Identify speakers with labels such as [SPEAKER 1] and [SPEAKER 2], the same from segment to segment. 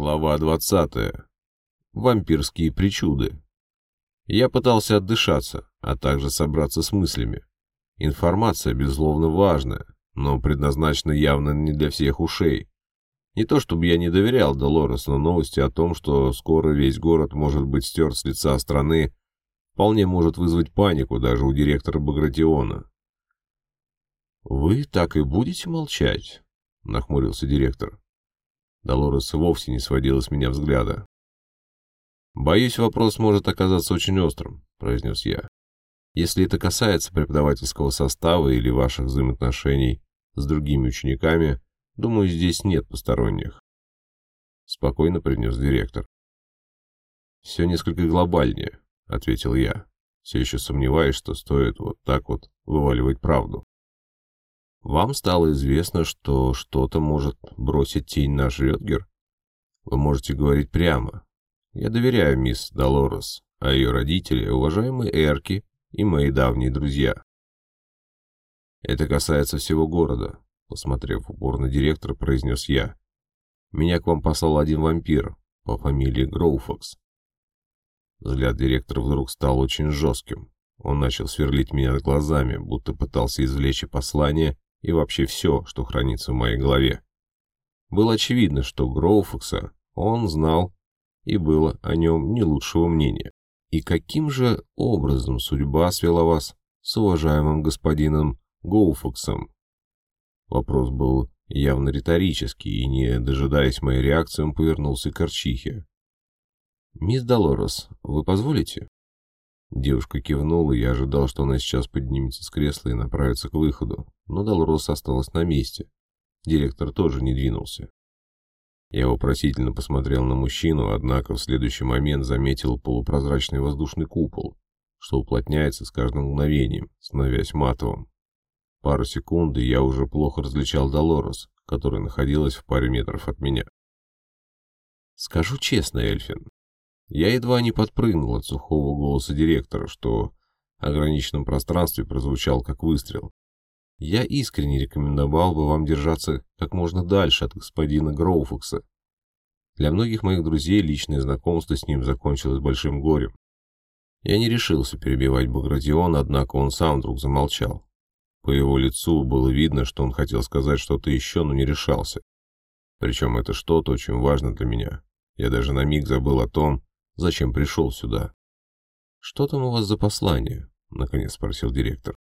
[SPEAKER 1] Глава 20. Вампирские причуды. Я пытался отдышаться, а также собраться с мыслями. Информация, безусловно, важная, но предназначена явно не для всех ушей. Не то чтобы я не доверял Долорес, но новости о том, что скоро весь город может быть стерт с лица страны, вполне может вызвать панику даже у директора Багратиона. «Вы так и будете молчать?» — нахмурился директор. Долорес вовсе не сводила с меня взгляда. «Боюсь, вопрос может оказаться очень острым», — произнес я. «Если это касается преподавательского состава или ваших взаимоотношений с другими учениками, думаю, здесь нет посторонних». Спокойно принес директор. «Все несколько глобальнее», — ответил я, все еще сомневаясь, что стоит вот так вот вываливать правду. Вам стало известно, что что-то может бросить тень на Шрёдгер? Вы можете говорить прямо. Я доверяю мисс Долорес, а ее родители – уважаемые Эрки и мои давние друзья. Это касается всего города, посмотрев упор на директора, произнес я. Меня к вам послал один вампир по фамилии Гроуфокс. Взгляд директора вдруг стал очень жестким. Он начал сверлить меня глазами, будто пытался извлечь послание и вообще все, что хранится в моей голове. Было очевидно, что Гроуфокса он знал и было о нем не лучшего мнения. И каким же образом судьба свела вас с уважаемым господином Гоуфоксом? Вопрос был явно риторический, и, не дожидаясь моей реакции, он повернулся к Арчихе. «Мисс Долорес, вы позволите?» Девушка кивнула, и я ожидал, что она сейчас поднимется с кресла и направится к выходу, но Долорос осталась на месте. Директор тоже не двинулся. Я вопросительно посмотрел на мужчину, однако в следующий момент заметил полупрозрачный воздушный купол, что уплотняется с каждым мгновением, становясь матовым. Пару секунд, и я уже плохо различал Долорес, которая находилась в паре метров от меня. «Скажу честно, Эльфин, я едва не подпрыгнул от сухого голоса директора, что в ограниченном пространстве прозвучал как выстрел. Я искренне рекомендовал бы вам держаться как можно дальше от господина Гроуфокса. Для многих моих друзей личное знакомство с ним закончилось большим горем. Я не решился перебивать Багратиона, однако он сам вдруг замолчал. По его лицу было видно, что он хотел сказать что-то еще, но не решался. Причем это что-то очень важно для меня. Я даже на миг забыл о том, зачем пришел сюда. «Что там у вас за послание?» — наконец спросил директор.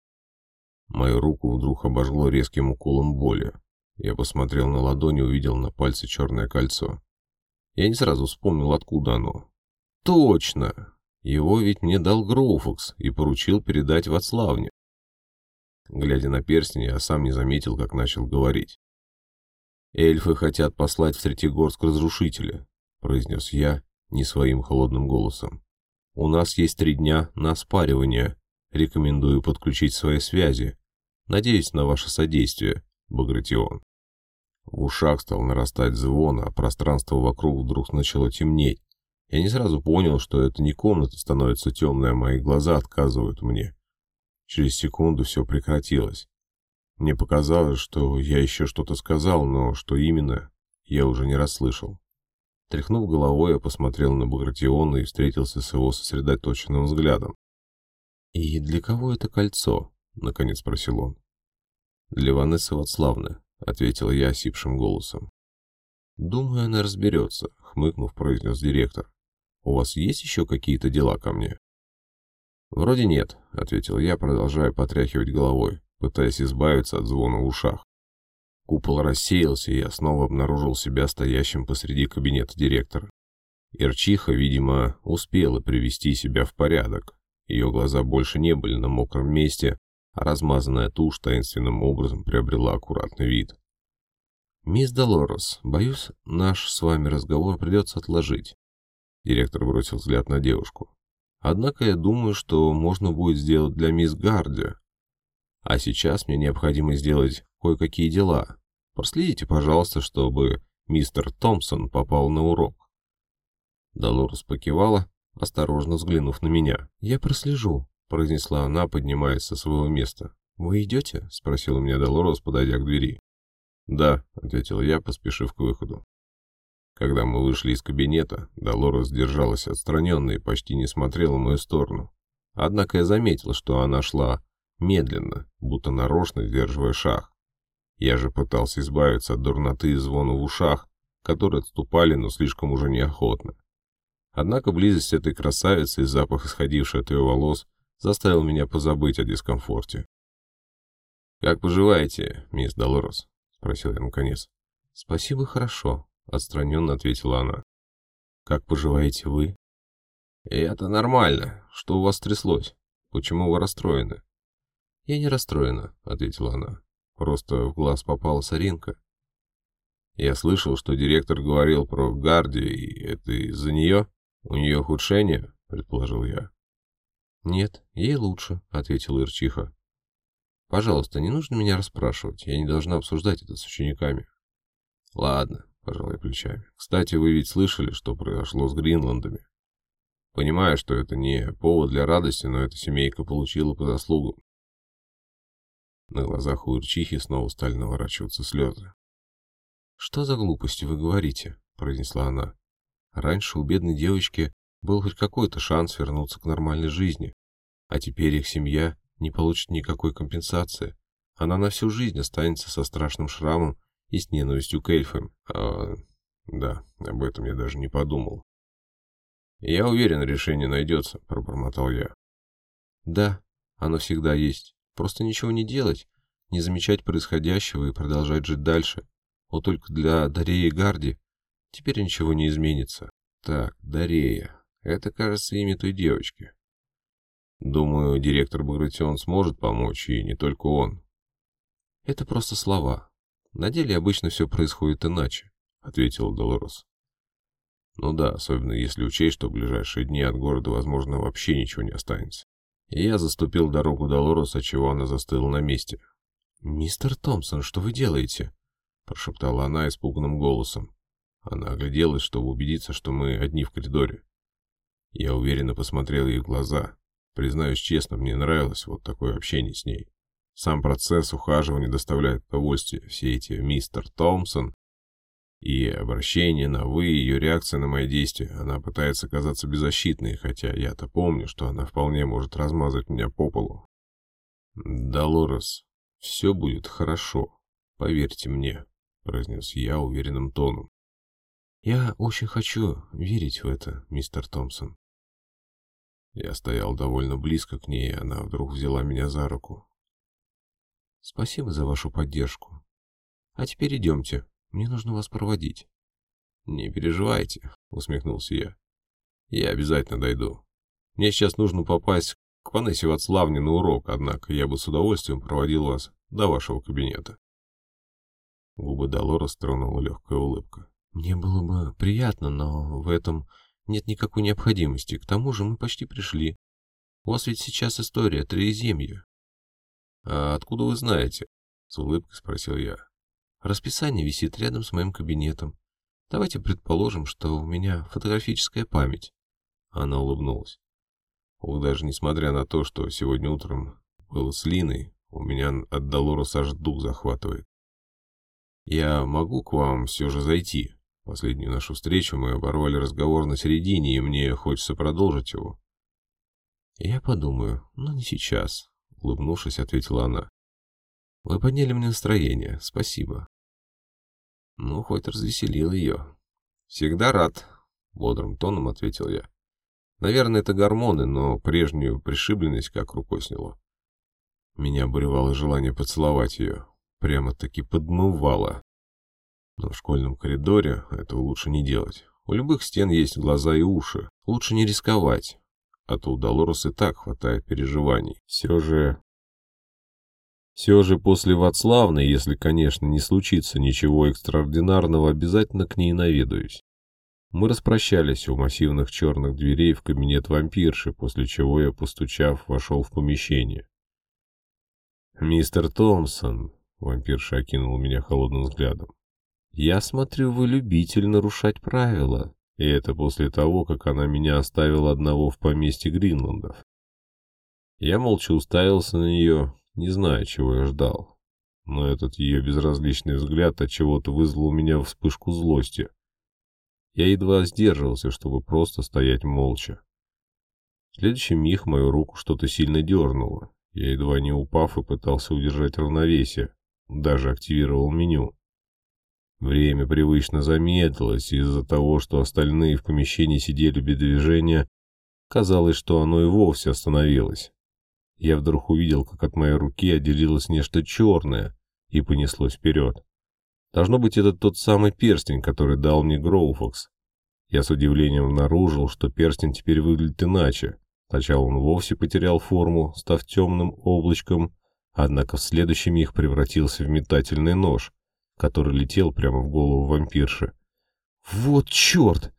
[SPEAKER 1] Мою руку вдруг обожгло резким уколом боли. Я посмотрел на ладони и увидел на пальце черное кольцо. Я не сразу вспомнил, откуда оно. «Точно! Его ведь мне дал Гроуфокс и поручил передать в Отславне». Глядя на перстень, я сам не заметил, как начал говорить. «Эльфы хотят послать в Третьегорск разрушителя», — произнес я, не своим холодным голосом. «У нас есть три дня на спаривание. Рекомендую подключить свои связи. Надеюсь на ваше содействие, Багратион». В ушах стал нарастать звон, а пространство вокруг вдруг начало темнеть. Я не сразу понял, что это не комната становится темной, а мои глаза отказывают мне. Через секунду все прекратилось. Мне показалось, что я еще что-то сказал, но что именно, я уже не расслышал. Тряхнув головой, я посмотрел на Багратиона и встретился с его сосредоточенным взглядом. «И для кого это кольцо?» — наконец спросил он. «Для Ванессы Вацлавны», — ответил я осипшим голосом. «Думаю, она разберется», — хмыкнув, произнес директор. «У вас есть еще какие-то дела ко мне?» «Вроде нет», — ответил я, продолжая потряхивать головой, пытаясь избавиться от звона в ушах. Купол рассеялся, и я снова обнаружил себя стоящим посреди кабинета директора. Ирчиха, видимо, успела привести себя в порядок. Ее глаза больше не были на мокром месте, а размазанная тушь таинственным образом приобрела аккуратный вид. «Мисс Долорес, боюсь, наш с вами разговор придется отложить». Директор бросил взгляд на девушку. «Однако я думаю, что можно будет сделать для мисс Гарди. А сейчас мне необходимо сделать кое-какие дела. Проследите, пожалуйста, чтобы мистер Томпсон попал на урок. Долорес покивала, осторожно взглянув на меня. «Я прослежу», — произнесла она, поднимаясь со своего места. «Вы идете?» — спросила меня Долорес, подойдя к двери. «Да», — ответил я, поспешив к выходу. Когда мы вышли из кабинета, Долорес держалась отстраненно и почти не смотрела в мою сторону. Однако я заметил, что она шла медленно, будто нарочно сдерживая шаг. Я же пытался избавиться от дурноты и звона в ушах, которые отступали, но слишком уже неохотно. Однако близость этой красавицы и запах, исходивший от ее волос, заставил меня позабыть о дискомфорте. «Как поживаете, мисс Долорес?» — спросил я наконец. «Спасибо, хорошо», — отстраненно ответила она. «Как поживаете вы?» «И это нормально. Что у вас тряслось? Почему вы расстроены?» «Я не расстроена», — ответила она. «Просто в глаз попала соринка». «Я слышал, что директор говорил про Гарди, и это из-за нее? У нее ухудшение?» — предположил я. «Нет, ей лучше», — ответила Ирчиха. «Пожалуйста, не нужно меня расспрашивать. Я не должна обсуждать это с учениками». «Ладно», — пожал я плечами. «Кстати, вы ведь слышали, что произошло с Гринландами?» Понимаю, что это не повод для радости, но эта семейка получила по заслугам. На глазах у Ирчихи снова стали наворачиваться слезы. «Что за глупости вы говорите?» — произнесла она. «Раньше у бедной девочки был хоть какой-то шанс вернуться к нормальной жизни, а теперь их семья не получит никакой компенсации. Она на всю жизнь останется со страшным шрамом и с ненавистью к эльфам. А, да, об этом я даже не подумал. «Я уверен, решение найдется», — пробормотал я. «Да, оно всегда есть. Просто ничего не делать, не замечать происходящего и продолжать жить дальше. Вот только для Дареи Гарди теперь ничего не изменится. Так, Дарея. Это, кажется, имя той девочки. Думаю, директор Багратион сможет помочь, и не только он. Это просто слова. На деле обычно все происходит иначе, — ответил Долорос. Ну да, особенно если учесть, что в ближайшие дни от города, возможно, вообще ничего не останется. И я заступил дорогу Долорес, отчего она застыла на месте. «Мистер Томпсон, что вы делаете?» — прошептала она испуганным голосом. Она огляделась, чтобы убедиться, что мы одни в коридоре. Я уверенно посмотрел ей в глаза. Признаюсь честно, мне нравилось вот такое общение с ней. Сам процесс ухаживания доставляет удовольствие. Все эти мистер Томпсон и обращение на «вы», ее реакция на мои действия. Она пытается казаться беззащитной, хотя я-то помню, что она вполне может размазать меня по полу. «Долорес, все будет хорошо, поверьте мне», — произнес я уверенным тоном. «Я очень хочу верить в это, мистер Томпсон». Я стоял довольно близко к ней, и она вдруг взяла меня за руку. «Спасибо за вашу поддержку. А теперь идемте». Мне нужно вас проводить. Не переживайте, усмехнулся я. Я обязательно дойду. Мне сейчас нужно попасть к Ванессе Вацлавне на урок, однако я бы с удовольствием проводил вас до вашего кабинета. Губы Долора тронула легкая улыбка. Мне было бы приятно, но в этом нет никакой необходимости. К тому же мы почти пришли. У вас ведь сейчас история Троеземья. — А откуда вы знаете? — с улыбкой спросил я. Расписание висит рядом с моим кабинетом. Давайте предположим, что у меня фотографическая память. Она улыбнулась. Ох, даже несмотря на то, что сегодня утром было с Линой, у меня от Долорес аж дух захватывает. Я могу к вам все же зайти. Последнюю нашу встречу мы оборвали разговор на середине, и мне хочется продолжить его. Я подумаю, но не сейчас, улыбнувшись, ответила она. Вы подняли мне настроение, спасибо. Ну, хоть развеселил ее. Всегда рад, бодрым тоном ответил я. Наверное, это гормоны, но прежнюю пришибленность как рукой сняло. Меня обуревало желание поцеловать ее. Прямо-таки подмывало. Но в школьном коридоре этого лучше не делать. У любых стен есть глаза и уши. Лучше не рисковать. А то у Долорес и так хватает переживаний. Все же все же после Вацлавны, если, конечно, не случится ничего экстраординарного, обязательно к ней наведаюсь. Мы распрощались у массивных черных дверей в кабинет вампирши, после чего я, постучав, вошел в помещение. «Мистер Томпсон», — вампирша окинул меня холодным взглядом, — «я смотрю, вы любитель нарушать правила, и это после того, как она меня оставила одного в поместье Гринландов». Я молча уставился на нее, не знаю, чего я ждал. Но этот ее безразличный взгляд от чего-то вызвал у меня вспышку злости. Я едва сдерживался, чтобы просто стоять молча. В следующий миг мою руку что-то сильно дернуло. Я, едва не упав, и пытался удержать равновесие. Даже активировал меню. Время привычно замедлилось из-за того, что остальные в помещении сидели без движения. Казалось, что оно и вовсе остановилось. Я вдруг увидел, как от моей руки отделилось нечто черное и понеслось вперед. Должно быть, это тот самый перстень, который дал мне Гроуфокс. Я с удивлением обнаружил, что перстень теперь выглядит иначе. Сначала он вовсе потерял форму, став темным облачком, однако в следующий миг превратился в метательный нож, который летел прямо в голову вампирши. «Вот черт!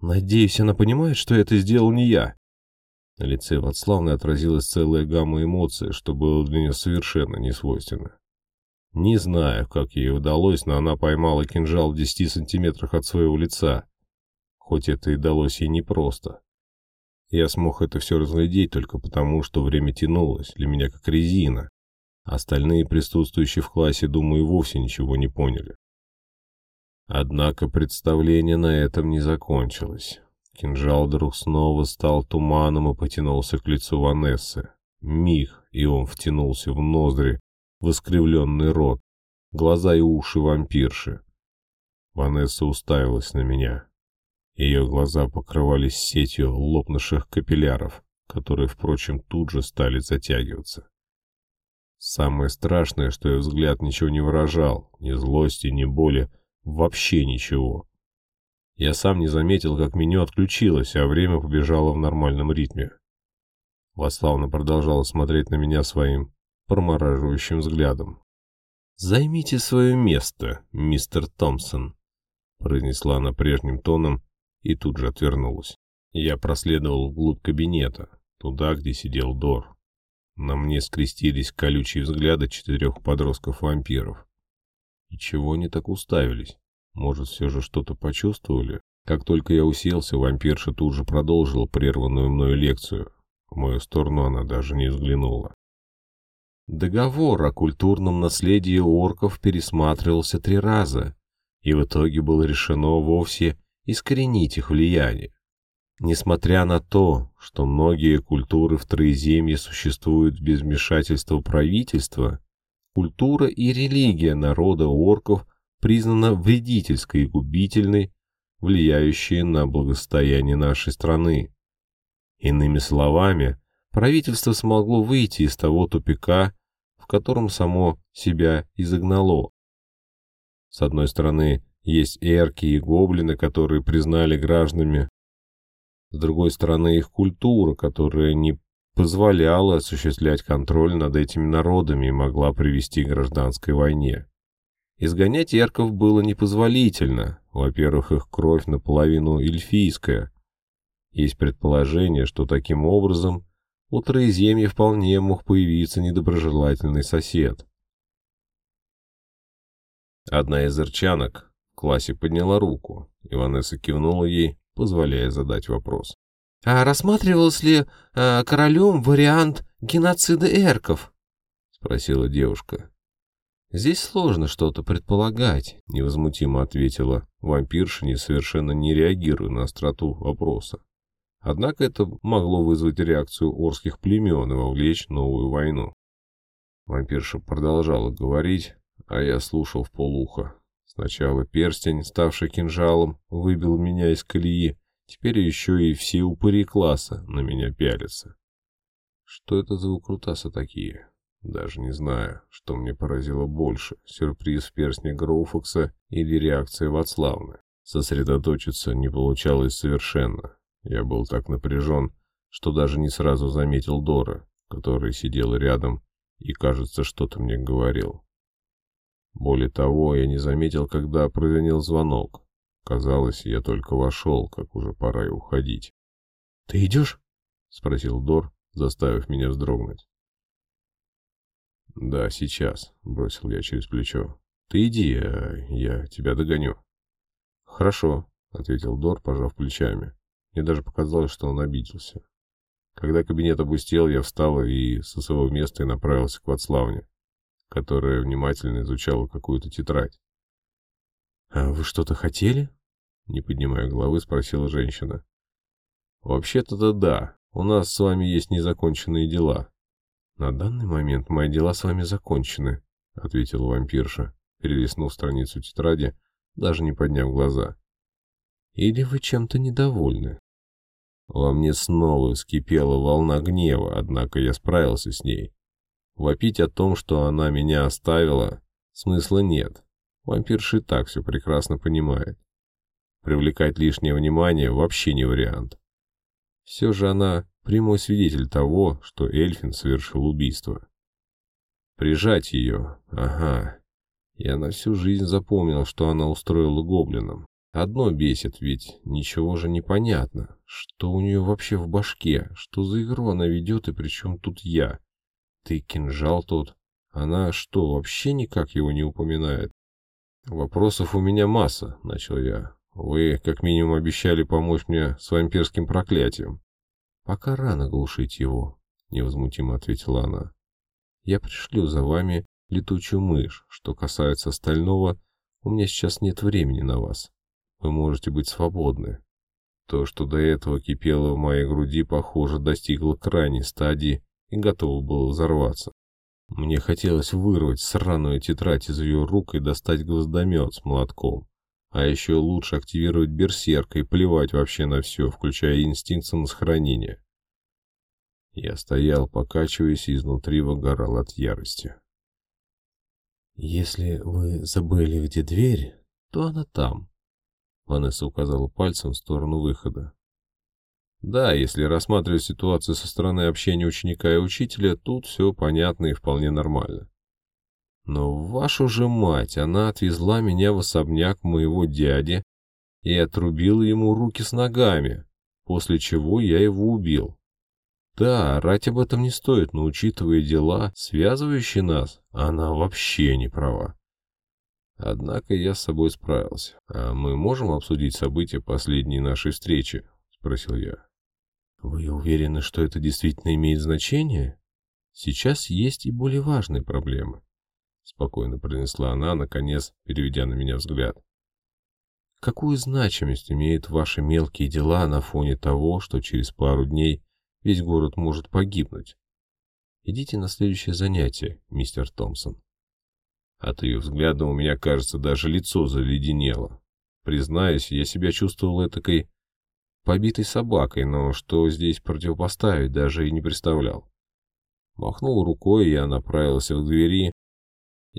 [SPEAKER 1] Надеюсь, она понимает, что это сделал не я!» На лице Вацлавны отразилась целая гамма эмоций, что было для нее совершенно несвойственно. Не знаю, как ей удалось, но она поймала кинжал в десяти сантиметрах от своего лица. Хоть это и далось ей непросто. Я смог это все разглядеть только потому, что время тянулось, для меня как резина. Остальные присутствующие в классе, думаю, вовсе ничего не поняли. Однако представление на этом не закончилось. Кинжал вдруг снова стал туманом и потянулся к лицу Ванессы. Миг, и он втянулся в ноздри, в искривленный рот, глаза и уши вампирши. Ванесса уставилась на меня. Ее глаза покрывались сетью лопнувших капилляров, которые, впрочем, тут же стали затягиваться. Самое страшное, что ее взгляд ничего не выражал, ни злости, ни боли, вообще ничего. Я сам не заметил, как меню отключилось, а время побежало в нормальном ритме. Ваславна продолжала смотреть на меня своим промораживающим взглядом. «Займите свое место, мистер Томпсон», — произнесла она прежним тоном, и тут же отвернулась. Я проследовал вглубь кабинета, туда, где сидел Дор. На мне скрестились колючие взгляды четырех подростков-вампиров. И чего они так уставились? Может, все же что-то почувствовали? Как только я уселся, вампирша тут же продолжила прерванную мною лекцию. В мою сторону она даже не взглянула. Договор о культурном наследии орков пересматривался три раза, и в итоге было решено вовсе искоренить их влияние. Несмотря на то, что многие культуры в Троеземье существуют без вмешательства правительства, культура и религия народа орков признана вредительской и губительной, влияющей на благосостояние нашей страны. Иными словами, правительство смогло выйти из того тупика, в котором само себя изогнало. С одной стороны, есть эрки и гоблины, которые признали гражданами. С другой стороны, их культура, которая не позволяла осуществлять контроль над этими народами и могла привести к гражданской войне. Изгонять эрков было непозволительно. Во-первых, их кровь наполовину эльфийская. Есть предположение, что таким образом у Троеземья вполне мог появиться недоброжелательный сосед. Одна из ирчанок, классе подняла руку. Иванесса кивнула ей, позволяя задать вопрос. «А рассматривался ли а, королем вариант геноцида эрков?» — спросила девушка. «Здесь сложно что-то предполагать», — невозмутимо ответила вампирша, совершенно не реагируя на остроту вопроса. Однако это могло вызвать реакцию орских племен и вовлечь новую войну. Вампирша продолжала говорить, а я слушал в полуха. Сначала перстень, ставший кинжалом, выбил меня из колеи, теперь еще и все упыри класса на меня пялятся. Что это за укрутасы такие? Даже не знаю, что мне поразило больше, сюрприз в перстне Гроуфокса или реакция Вацлавны. Сосредоточиться не получалось совершенно. Я был так напряжен, что даже не сразу заметил Дора, который сидел рядом и, кажется, что-то мне говорил. Более того, я не заметил, когда прозвенел звонок. Казалось, я только вошел, как уже пора и уходить. «Ты идешь?» — спросил Дор, заставив меня вздрогнуть. «Да, сейчас», — бросил я через плечо. «Ты иди, а я тебя догоню». «Хорошо», — ответил Дор, пожав плечами. Мне даже показалось, что он обиделся. Когда кабинет опустел, я встал и со своего места и направился к Вацлавне которая внимательно изучала какую-то тетрадь. «А вы что-то хотели?» Не поднимая головы, спросила женщина. Вообще-то да, у нас с вами есть незаконченные дела. На данный момент мои дела с вами закончены, ответила вампирша, перелистнув страницу тетради, даже не подняв глаза. Или вы чем-то недовольны? Во мне снова вскипела волна гнева, однако я справился с ней. Вопить о том, что она меня оставила, смысла нет. Вампирша и так все прекрасно понимает. Привлекать лишнее внимание вообще не вариант. Все же она прямой свидетель того, что Эльфин совершил убийство. Прижать ее, ага. Я на всю жизнь запомнил, что она устроила гоблинам. Одно бесит, ведь ничего же не понятно. Что у нее вообще в башке? Что за игру она ведет и при чем тут я? Ты кинжал тот. Она что, вообще никак его не упоминает? Вопросов у меня масса, начал я. Вы как минимум обещали помочь мне с вампирским проклятием. Пока рано глушить его, невозмутимо ответила она. Я пришлю за вами летучую мышь. Что касается остального, у меня сейчас нет времени на вас. Вы можете быть свободны. То, что до этого кипело в моей груди, похоже, достигло крайней стадии и готово было взорваться. Мне хотелось вырвать сраную тетрадь из ее рук и достать гвоздомет с молотком. А еще лучше активировать берсерка и плевать вообще на все, включая инстинкт самосохранения. Я стоял, покачиваясь, и изнутри выгорал от ярости. «Если вы забыли, где дверь, то она там», Ванесса указала пальцем в сторону выхода. Да, если рассматривать ситуацию со стороны общения ученика и учителя, тут все понятно и вполне нормально. Но вашу же мать, она отвезла меня в особняк моего дяди и отрубила ему руки с ногами, после чего я его убил. Да, орать об этом не стоит, но учитывая дела, связывающие нас, она вообще не права. Однако я с собой справился. «А мы можем обсудить события последней нашей встречи?» — спросил я. «Вы уверены, что это действительно имеет значение? Сейчас есть и более важные проблемы», — спокойно произнесла она, наконец, переведя на меня взгляд. «Какую значимость имеют ваши мелкие дела на фоне того, что через пару дней весь город может погибнуть? Идите на следующее занятие, мистер Томпсон». От ее взгляда у меня, кажется, даже лицо заледенело. Признаюсь, я себя чувствовал этакой побитой собакой, но что здесь противопоставить, даже и не представлял. Махнул рукой, я направился к двери.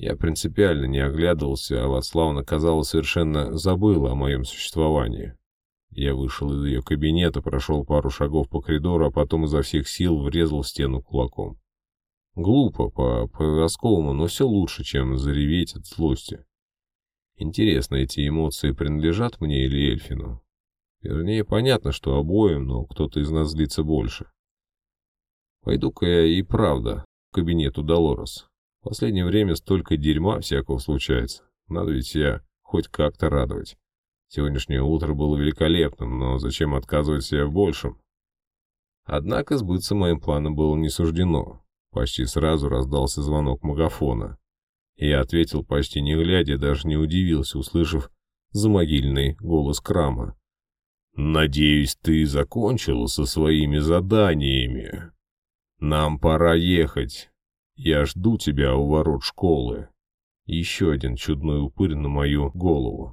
[SPEAKER 1] Я принципиально не оглядывался, а Вацлавна, казалось, совершенно забыла о моем существовании. Я вышел из ее кабинета, прошел пару шагов по коридору, а потом изо всех сил врезал в стену кулаком. Глупо по-подростковому, но все лучше, чем зареветь от злости. Интересно, эти эмоции принадлежат мне или Эльфину? Вернее, понятно, что обоим, но кто-то из нас злится больше. Пойду-ка я и правда в кабинет у Долорес. В последнее время столько дерьма всякого случается. Надо ведь я хоть как-то радовать. Сегодняшнее утро было великолепным, но зачем отказывать себе в большем? Однако сбыться моим планом было не суждено. Почти сразу раздался звонок магафона. Я ответил почти не глядя, даже не удивился, услышав замогильный голос Крама. «Надеюсь, ты закончил со своими заданиями. Нам пора ехать. Я жду тебя у ворот школы». Еще один чудной упырь на мою голову.